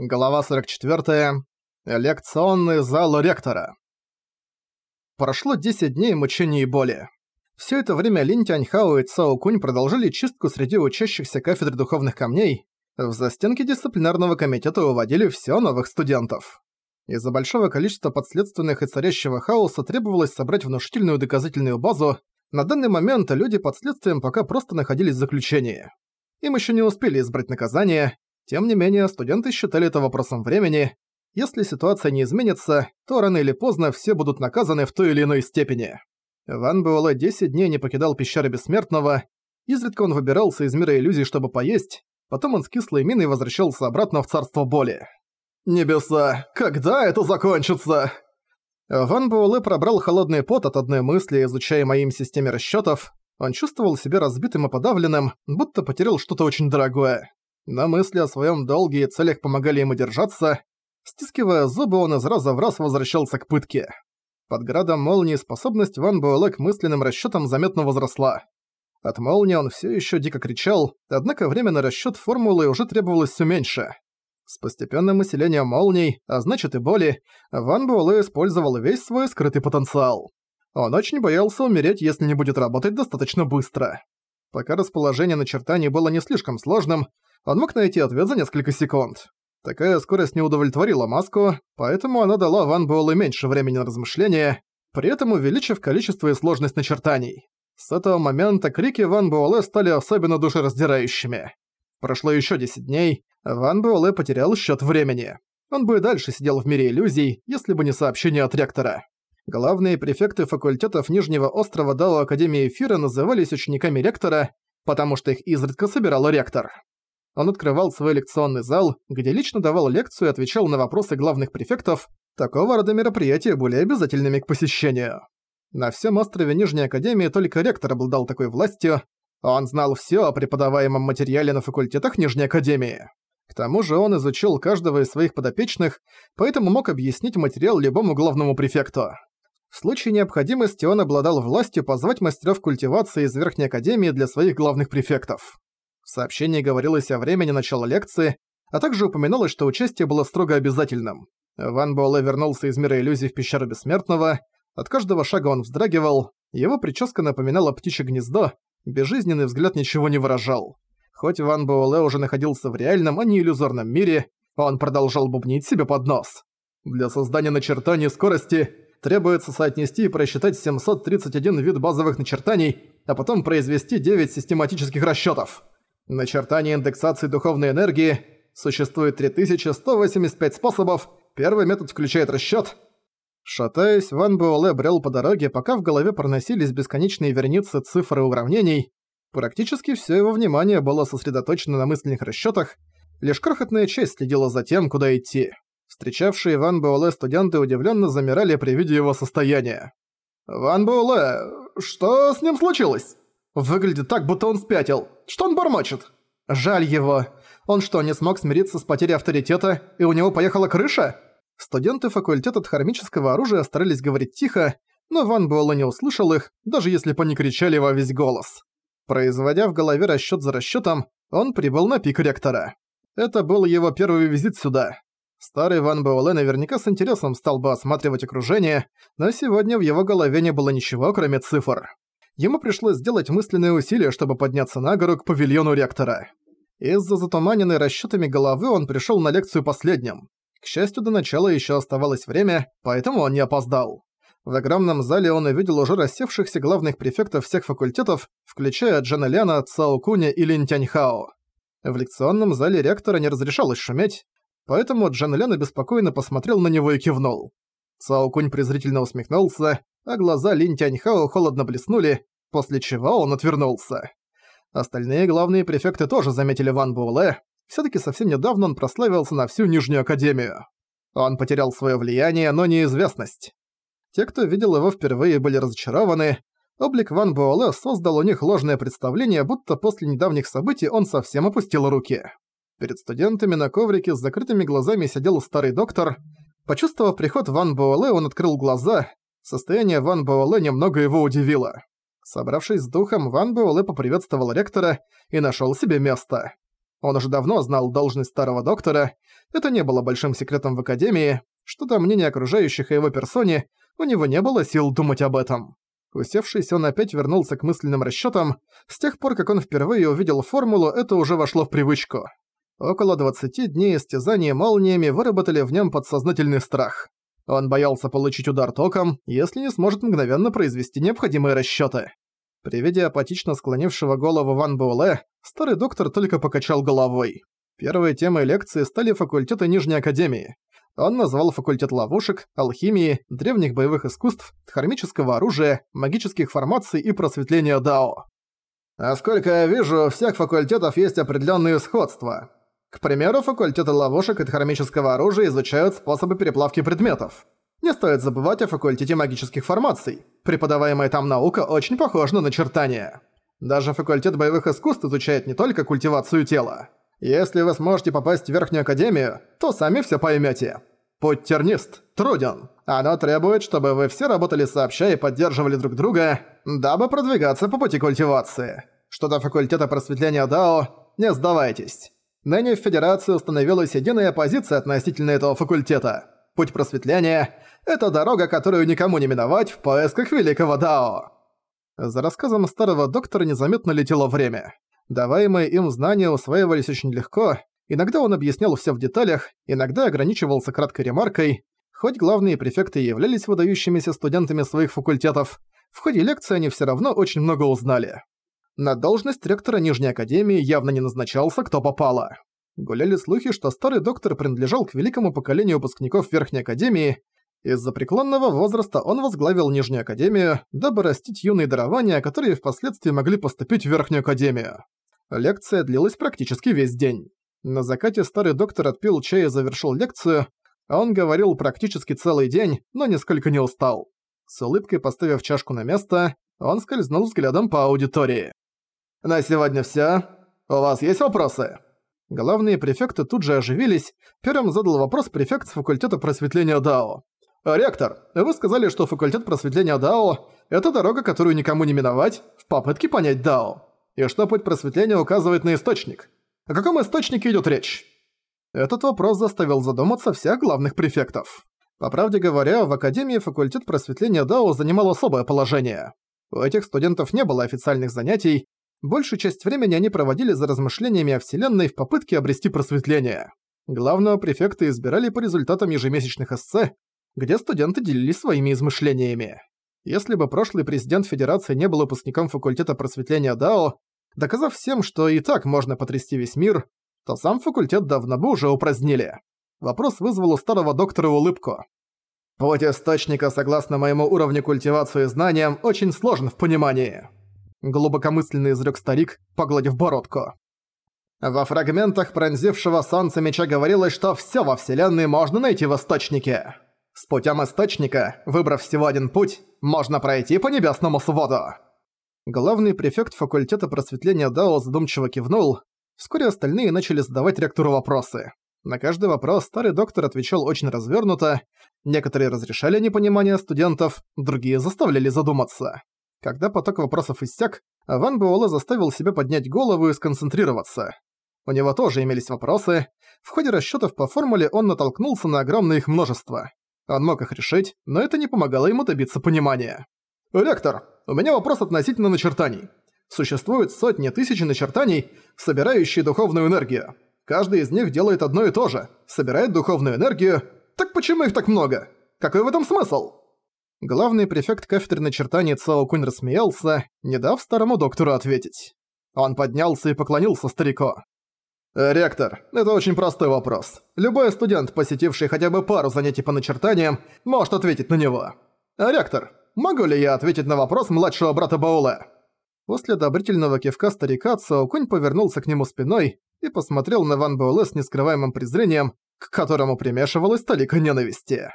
Глава 44. Лекционный зал ректора. Прошло 10 дней мучений и боли. Все это время Лин Тяньхао и Цао Кунь продолжили чистку среди учащихся кафедры духовных камней. В застенке дисциплинарного комитета уводили все новых студентов. Из-за большого количества подследственных и царящего хаоса требовалось собрать внушительную доказательную базу. На данный момент люди под следствием пока просто находились в заключении. Им еще не успели избрать наказание, тем не менее, студенты считали это вопросом времени. Если ситуация не изменится, то рано или поздно все будут наказаны в той или иной степени. Ван Буэлэ 10 дней не покидал пещеры Бессмертного, изредка он выбирался из мира иллюзий, чтобы поесть, потом он с кислой миной возвращался обратно в царство боли. «Небеса, когда это закончится?» Ван Буэлэ пробрал холодный пот от одной мысли, изучая моим системе расчётов. Он чувствовал себя разбитым и подавленным, будто потерял что-то очень дорогое но мысли о своем долге и целях помогали ему держаться. Стискивая зубы, он из раза в раз возвращался к пытке. Под градом молнии способность Ван Буэлэ к мысленным расчетам заметно возросла. От молнии он все еще дико кричал, однако время на расчет формулы уже требовалось все меньше. С постепенным усилением молний, а значит и боли, Ван Буэлэ использовал весь свой скрытый потенциал. Он очень боялся умереть, если не будет работать достаточно быстро. Пока расположение начертаний было не слишком сложным, он мог найти ответ за несколько секунд. Такая скорость не удовлетворила Маску, поэтому она дала Ван Буэлэ меньше времени на размышления, при этом увеличив количество и сложность начертаний. С этого момента крики Ван Буэлэ стали особенно душераздирающими. Прошло еще 10 дней, Ван Буэлэ потерял счет времени. Он бы и дальше сидел в мире иллюзий, если бы не сообщение от ректора. Главные префекты факультетов Нижнего острова Дала Академии Эфира назывались учениками ректора, потому что их изредка собирал ректор. Он открывал свой лекционный зал, где лично давал лекцию и отвечал на вопросы главных префектов, такого рода мероприятия были обязательными к посещению. На всем острове Нижней Академии только ректор обладал такой властью, он знал все о преподаваемом материале на факультетах Нижней Академии. К тому же он изучил каждого из своих подопечных, поэтому мог объяснить материал любому главному префекту. В случае необходимости он обладал властью позвать мастеров культивации из Верхней Академии для своих главных префектов. В сообщении говорилось о времени начала лекции, а также упоминалось, что участие было строго обязательным. Ван Буэлэ вернулся из мира иллюзий в пещеру Бессмертного, от каждого шага он вздрагивал, его прическа напоминала птичье гнездо, безжизненный взгляд ничего не выражал. Хоть Ван Буэлэ уже находился в реальном, а не иллюзорном мире, он продолжал бубнить себе под нос. «Для создания начертаний скорости требуется соотнести и просчитать 731 вид базовых начертаний, а потом произвести 9 систематических расчётов. Начертание индексации духовной энергии существует 3185 способов, первый метод включает расчёт. Шатаясь, Ван Буэлэ брел по дороге, пока в голове проносились бесконечные верницы цифр и уравнений. Практически всё его внимание было сосредоточено на мысленных расчётах, лишь крохотная часть следила за тем, куда идти. Встречавшие Ван Буэлэ студенты удивленно замирали при виде его состояния. «Ван Буэлэ, что с ним случилось?» «Выглядит так, будто он спятил. Что он бормочет?» «Жаль его. Он что, не смог смириться с потерей авторитета, и у него поехала крыша?» Студенты факультета хармического оружия старались говорить тихо, но Ван Буэлэ не услышал их, даже если бы они кричали во весь голос. Производя в голове расчет за расчетом. он прибыл на пик ректора. Это был его первый визит сюда. Старый Ван Буэлэ наверняка с интересом стал бы осматривать окружение, но сегодня в его голове не было ничего, кроме цифр. Ему пришлось сделать мысленные усилия, чтобы подняться на гору к павильону ректора. Из-за затуманенной расчётами головы он пришёл на лекцию последним. К счастью, до начала ещё оставалось время, поэтому он не опоздал. В огромном зале он увидел уже рассевшихся главных префектов всех факультетов, включая Джана Ляна, Цао Куня и Лин Тяньхао. В лекционном зале ректора не разрешалось шуметь, поэтому Джан Лян обеспокоенно посмотрел на него и кивнул. Цао Кунь презрительно усмехнулся, а глаза Лин Тяньхао холодно блеснули, после чего он отвернулся. Остальные главные префекты тоже заметили Ван Буэлэ, Все-таки совсем недавно он прославился на всю Нижнюю Академию. Он потерял свое влияние, но не известность. Те, кто видел его впервые, были разочарованы. Облик Ван Буэлэ создал у них ложное представление, будто после недавних событий он совсем опустил руки. Перед студентами на коврике с закрытыми глазами сидел старый доктор. Почувствовав приход Ван Буэлэ, он открыл глаза. Состояние Ван Буэлэ немного его удивило. Собравшись с духом, Ван Буэлэ поприветствовал ректора и нашёл себе место. Он уже давно знал должность старого доктора, это не было большим секретом в Академии, что до мнения окружающих о его персоне у него не было сил думать об этом. Усевшись, он опять вернулся к мысленным расчётам. С тех пор, как он впервые увидел формулу, это уже вошло в привычку. Около 20 дней истязания молниями выработали в нем подсознательный страх. Он боялся получить удар током, если не сможет мгновенно произвести необходимые расчёты. При виде апатично склонившего голову Ван Буэлэ, старый доктор только покачал головой. Первой темой лекции стали факультеты Нижней Академии. Он назвал факультет ловушек, алхимии, древних боевых искусств, хармического оружия, магических формаций и просветления Дао. «Насколько я вижу, у всех факультетов есть определенные сходства», к примеру, факультеты ловушек и хромического оружия изучают способы переплавки предметов. Не стоит забывать о факультете магических формаций. Преподаваемая там наука очень похожа на начертание. Даже факультет боевых искусств изучает не только культивацию тела. Если вы сможете попасть в Верхнюю Академию, то сами все поймете. Путь тернист, труден. Оно требует, чтобы вы все работали сообща и поддерживали друг друга, дабы продвигаться по пути культивации. Что до факультета просветления Дао, не сдавайтесь. Ныне в Федерации установилась единая позиция относительно этого факультета. Путь просветления – это дорога, которую никому не миновать в поисках Великого Дао. За рассказом старого доктора незаметно летело время. Даваемые им знания усваивались очень легко, иногда он объяснял все в деталях, иногда ограничивался краткой ремаркой. Хоть главные префекты и являлись выдающимися студентами своих факультетов, в ходе лекции они все равно очень много узнали. На должность ректора Нижней Академии явно не назначался, кто попало. Гуляли слухи, что старый доктор принадлежал к великому поколению выпускников Верхней Академии. Из-за преклонного возраста он возглавил Нижнюю Академию, дабы растить юные дарования, которые впоследствии могли поступить в Верхнюю Академию. Лекция длилась практически весь день. На закате старый доктор отпил чай и завершил лекцию, а он говорил практически целый день, но нисколько не устал. С улыбкой поставив чашку на место, он скользнул взглядом по аудитории. На сегодня всё. У вас есть вопросы?» Главные префекты тут же оживились. Первым задал вопрос префект с факультета просветления Дао. «Ректор, вы сказали, что факультет просветления Дао – это дорога, которую никому не миновать, в попытке понять Дао. И что путь просветления указывает на источник? О каком источнике идёт речь?» Этот вопрос заставил задуматься всех главных префектов. По правде говоря, в Академии факультет просветления Дао занимал особое положение. У этих студентов не было официальных занятий, большую часть времени они проводили за размышлениями о Вселенной в попытке обрести просветление. Главного префекта избирали по результатам ежемесячных эссе, где студенты делились своими измышлениями. Если бы прошлый президент Федерации не был выпускником факультета просветления ДАО, доказав всем, что и так можно потрясти весь мир, то сам факультет давно бы уже упразднили. Вопрос вызвал у старого доктора улыбку. «Путь источника, согласно моему уровню культивации знаниям, очень сложен в понимании», глубокомысленно изрёк старик, погладив бородку. Во фрагментах пронзившего солнца меча говорилось, что всё во Вселенной можно найти в Источнике. С путём Источника, выбрав всего один путь, можно пройти по небесному своду. Главный префект факультета просветления Дао задумчиво кивнул. Вскоре остальные начали задавать ректору вопросы. На каждый вопрос старый доктор отвечал очень развернуто, некоторые разрешали непонимание студентов, другие заставляли задуматься. Когда поток вопросов иссяк, Ван Буэлэ заставил себя поднять голову и сконцентрироваться. У него тоже имелись вопросы. В ходе расчётов по формуле он натолкнулся на огромное их множество. Он мог их решить, но это не помогало ему добиться понимания. «Ректор, у меня вопрос относительно начертаний. Существует сотни тысяч начертаний, собирающие духовную энергию. Каждый из них делает одно и то же, собирает духовную энергию. Так почему их так много? Какой в этом смысл?» Главный префект кафедры начертаний Цао Кунь рассмеялся, не дав старому доктору ответить. Он поднялся и поклонился старику. «Ректор, это очень простой вопрос. Любой студент, посетивший хотя бы пару занятий по начертаниям, может ответить на него. Ректор, могу ли я ответить на вопрос младшего брата Баула?» После одобрительного кивка старика Цао Кунь повернулся к нему спиной и посмотрел на Ван Бауле с нескрываемым презрением, к которому примешивалась толика ненависти.